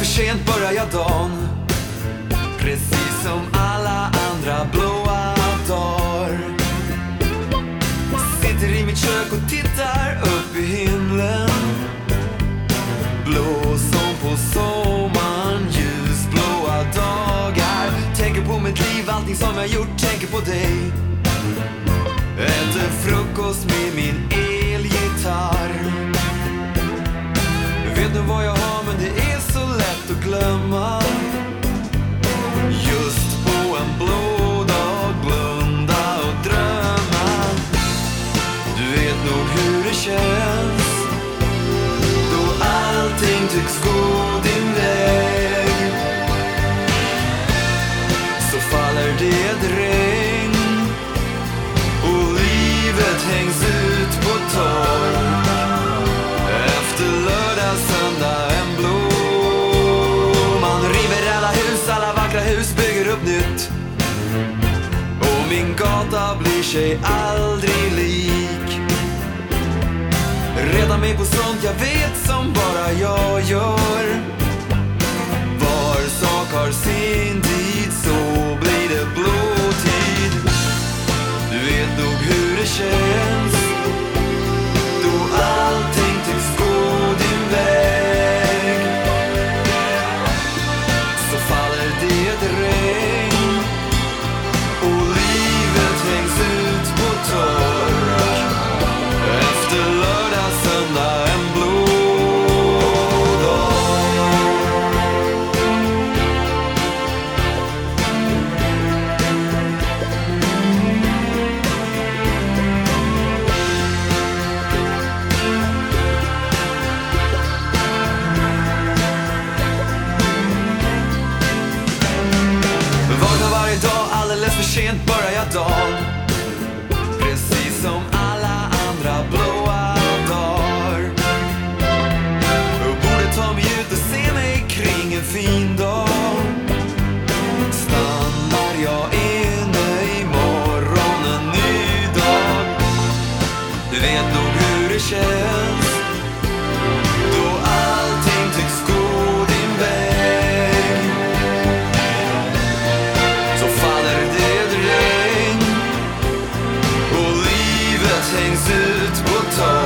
sent börjar jag dagen. Precis som alla andra blåa dagar. Sitter i mitt kök och tittar upp i himlen. Blå som på sommaren, ljusblåa dagar. Tänker på mitt liv, allting som jag gjort, tänker på dig. Äter frukost med min elgitarr. Vet du vad jag glömma. Just på en blå dag blunda och drömma. Du vet nog hur det känns Då allting tycks gå din väg. Så faller det ett regn och livet hängs ut prata blir sig aldrig lik. Reda mig på sånt jag vet som bara jag gör. Var sak har sin tid, så blir det blå tid du vet nog hur det känns. Sent börjar jag dagen. Precis som alla andra blåa dagar. Och borde ta mig ut och se mig kring en fin dag. Stannar jag inne imorgon en ny dag. Du vet nog hur det känns. Tilt Woodtown.